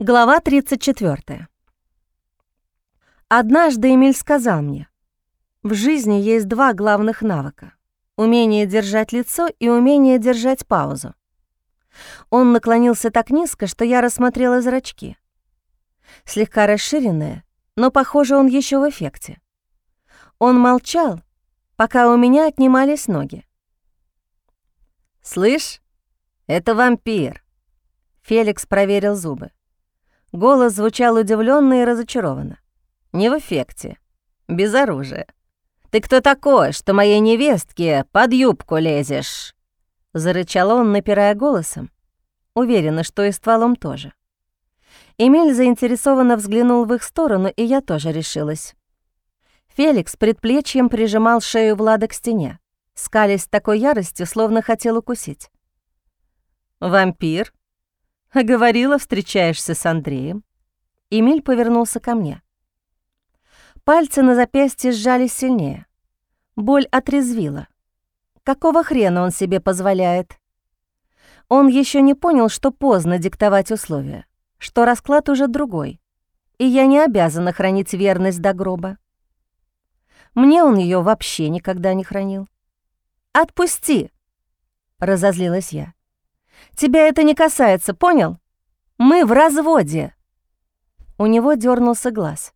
Глава 34. Однажды Эмиль сказал мне, в жизни есть два главных навыка — умение держать лицо и умение держать паузу. Он наклонился так низко, что я рассмотрела зрачки. Слегка расширенные, но, похоже, он еще в эффекте. Он молчал, пока у меня отнимались ноги. «Слышь, это вампир», — Феликс проверил зубы. Голос звучал удивленно и разочарованно. «Не в эффекте. Без оружия. Ты кто такой, что моей невестке под юбку лезешь?» Зарычал он, напирая голосом. Уверена, что и стволом тоже. Эмиль заинтересованно взглянул в их сторону, и я тоже решилась. Феликс предплечьем прижимал шею Влада к стене, скалясь такой яростью, словно хотел укусить. «Вампир?» А говорила, встречаешься с Андреем. Эмиль повернулся ко мне. Пальцы на запястье сжались сильнее. Боль отрезвила. Какого хрена он себе позволяет? Он еще не понял, что поздно диктовать условия, что расклад уже другой, и я не обязана хранить верность до гроба. Мне он ее вообще никогда не хранил. «Отпусти!» — разозлилась я. Тебя это не касается, понял? Мы в разводе». У него дернулся глаз.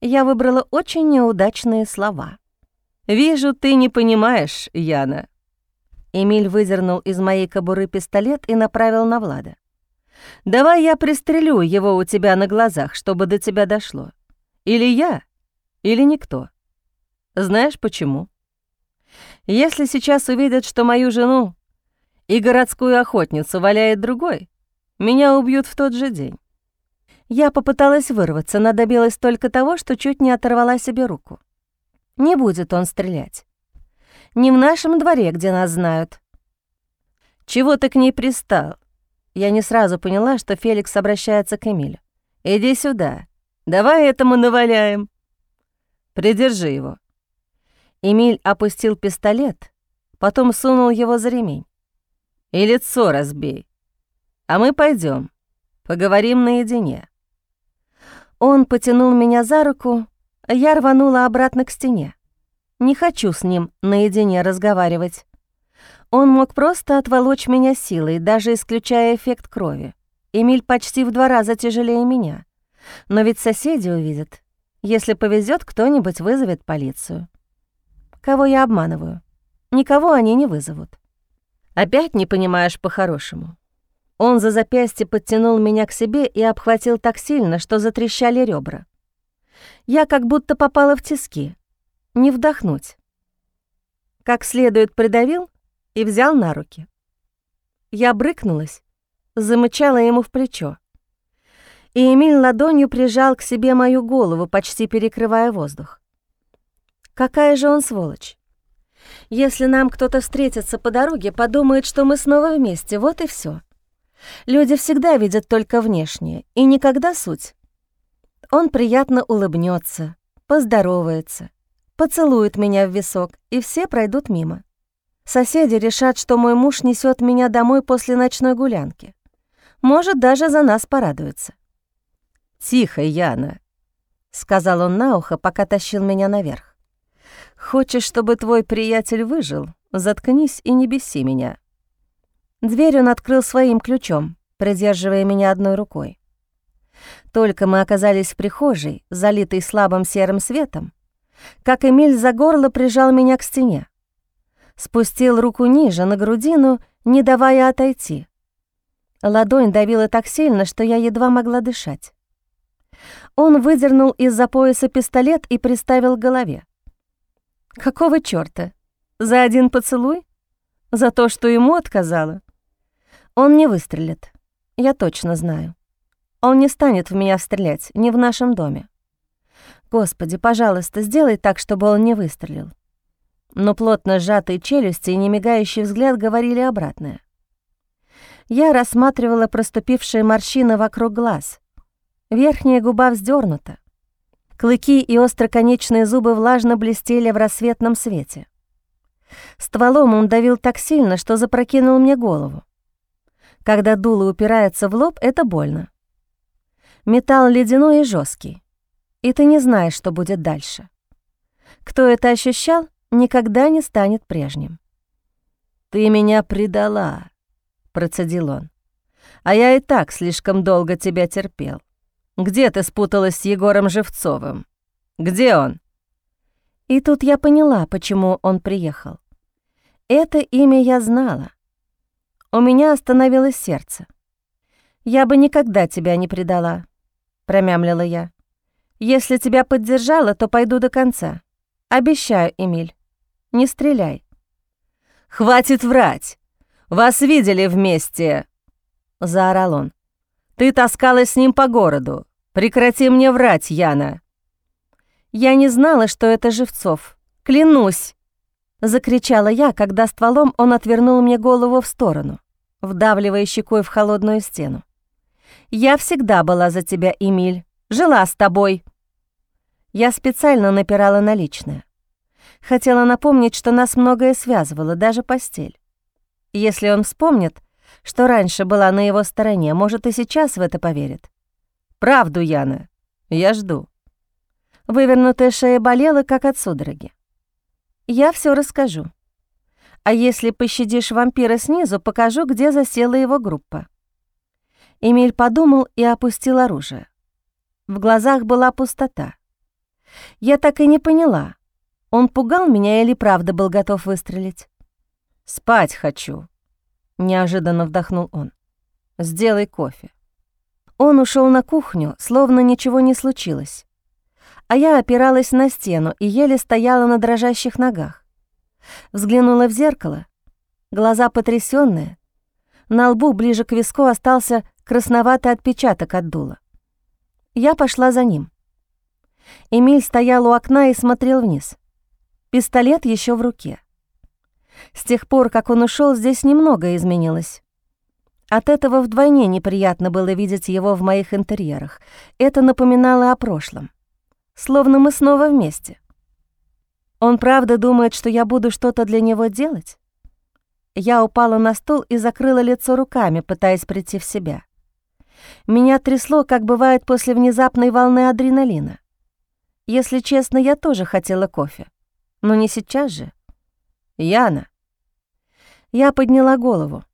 Я выбрала очень неудачные слова. «Вижу, ты не понимаешь, Яна». Эмиль выдернул из моей кобуры пистолет и направил на Влада. «Давай я пристрелю его у тебя на глазах, чтобы до тебя дошло. Или я, или никто. Знаешь почему? Если сейчас увидят, что мою жену и городскую охотницу валяет другой, меня убьют в тот же день. Я попыталась вырваться, но добилась только того, что чуть не оторвала себе руку. Не будет он стрелять. Не в нашем дворе, где нас знают. Чего ты к ней пристал? Я не сразу поняла, что Феликс обращается к Эмилю. Иди сюда. Давай этому наваляем. Придержи его. Эмиль опустил пистолет, потом сунул его за ремень и лицо разбей. А мы пойдем, поговорим наедине». Он потянул меня за руку, а я рванула обратно к стене. Не хочу с ним наедине разговаривать. Он мог просто отволочь меня силой, даже исключая эффект крови. Эмиль почти в два раза тяжелее меня. Но ведь соседи увидят. Если повезет, кто-нибудь вызовет полицию. Кого я обманываю? Никого они не вызовут. Опять не понимаешь по-хорошему. Он за запястье подтянул меня к себе и обхватил так сильно, что затрещали ребра. Я как будто попала в тиски. Не вдохнуть. Как следует придавил и взял на руки. Я брыкнулась, замычала ему в плечо. И Эмиль ладонью прижал к себе мою голову, почти перекрывая воздух. Какая же он сволочь. Если нам кто-то встретится по дороге, подумает, что мы снова вместе, вот и все. Люди всегда видят только внешнее, и никогда суть. Он приятно улыбнется, поздоровается, поцелует меня в висок, и все пройдут мимо. Соседи решат, что мой муж несет меня домой после ночной гулянки. Может, даже за нас порадуется. «Тихо, Яна», — сказал он на ухо, пока тащил меня наверх. Хочешь, чтобы твой приятель выжил? Заткнись и не беси меня». Дверь он открыл своим ключом, придерживая меня одной рукой. Только мы оказались в прихожей, залитой слабым серым светом, как Эмиль за горло прижал меня к стене. Спустил руку ниже, на грудину, не давая отойти. Ладонь давила так сильно, что я едва могла дышать. Он выдернул из-за пояса пистолет и приставил к голове. Какого чёрта? За один поцелуй? За то, что ему отказала? Он не выстрелит. Я точно знаю. Он не станет в меня стрелять, не в нашем доме. Господи, пожалуйста, сделай так, чтобы он не выстрелил. Но плотно сжатые челюсти и немигающий взгляд говорили обратное. Я рассматривала проступившие морщины вокруг глаз. Верхняя губа вздернута. Клыки и остроконечные зубы влажно блестели в рассветном свете. Стволом он давил так сильно, что запрокинул мне голову. Когда дуло упирается в лоб, это больно. Металл ледяной и жесткий, и ты не знаешь, что будет дальше. Кто это ощущал, никогда не станет прежним. «Ты меня предала», — процедил он. «А я и так слишком долго тебя терпел. Где ты спуталась с Егором Живцовым? Где он?» И тут я поняла, почему он приехал. Это имя я знала. У меня остановилось сердце. «Я бы никогда тебя не предала», — промямлила я. «Если тебя поддержала, то пойду до конца. Обещаю, Эмиль. Не стреляй». «Хватит врать! Вас видели вместе!» — заорал он. «Ты таскалась с ним по городу. Прекрати мне врать, Яна!» «Я не знала, что это Живцов. Клянусь!» — закричала я, когда стволом он отвернул мне голову в сторону, вдавливая щекой в холодную стену. «Я всегда была за тебя, Эмиль. Жила с тобой». Я специально напирала на личное. Хотела напомнить, что нас многое связывало, даже постель. Если он вспомнит, что раньше была на его стороне, может, и сейчас в это поверит. «Правду, Яна. Я жду». Вывернутая шея болела, как от судороги. Я все расскажу. А если пощадишь вампира снизу, покажу, где засела его группа. Эмиль подумал и опустил оружие. В глазах была пустота. Я так и не поняла, он пугал меня или правда был готов выстрелить. «Спать хочу», — неожиданно вдохнул он. «Сделай кофе». Он ушел на кухню, словно ничего не случилось а я опиралась на стену и еле стояла на дрожащих ногах. Взглянула в зеркало, глаза потрясённые, на лбу ближе к виску остался красноватый отпечаток от дула. Я пошла за ним. Эмиль стоял у окна и смотрел вниз. Пистолет еще в руке. С тех пор, как он ушел, здесь немного изменилось. От этого вдвойне неприятно было видеть его в моих интерьерах. Это напоминало о прошлом словно мы снова вместе. Он правда думает, что я буду что-то для него делать? Я упала на стул и закрыла лицо руками, пытаясь прийти в себя. Меня трясло, как бывает после внезапной волны адреналина. Если честно, я тоже хотела кофе. Но не сейчас же. Яна. Я подняла голову.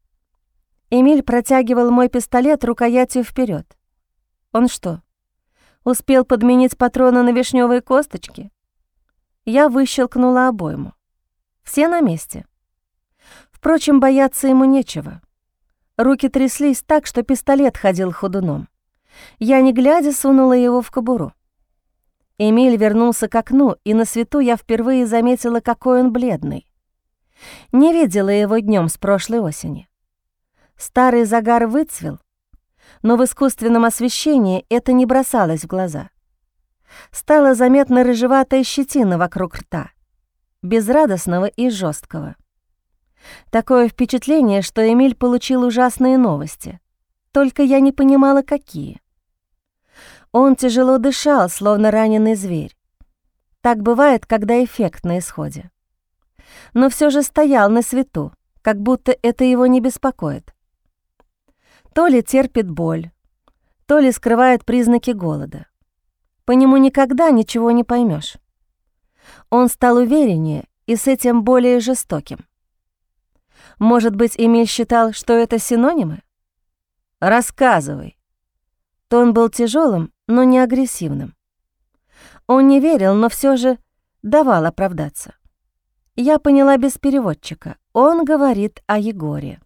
Эмиль протягивал мой пистолет рукоятью вперед. Он что, Успел подменить патроны на вишневые косточки. Я выщелкнула обойму. Все на месте. Впрочем, бояться ему нечего. Руки тряслись так, что пистолет ходил ходуном. Я, не глядя, сунула его в кобуру. Эмиль вернулся к окну, и на свету я впервые заметила, какой он бледный. Не видела его днем с прошлой осени. Старый загар выцвел, но в искусственном освещении это не бросалось в глаза. Стала заметна рыжеватая щетина вокруг рта, безрадостного и жесткого. Такое впечатление, что Эмиль получил ужасные новости, только я не понимала, какие. Он тяжело дышал, словно раненый зверь. Так бывает, когда эффект на исходе. Но все же стоял на свету, как будто это его не беспокоит. То ли терпит боль, то ли скрывает признаки голода. По нему никогда ничего не поймешь. Он стал увереннее и с этим более жестоким. Может быть, Эмиль считал, что это синонимы? Рассказывай. Тон был тяжелым, но не агрессивным. Он не верил, но все же давал оправдаться. Я поняла без переводчика. Он говорит о Егоре.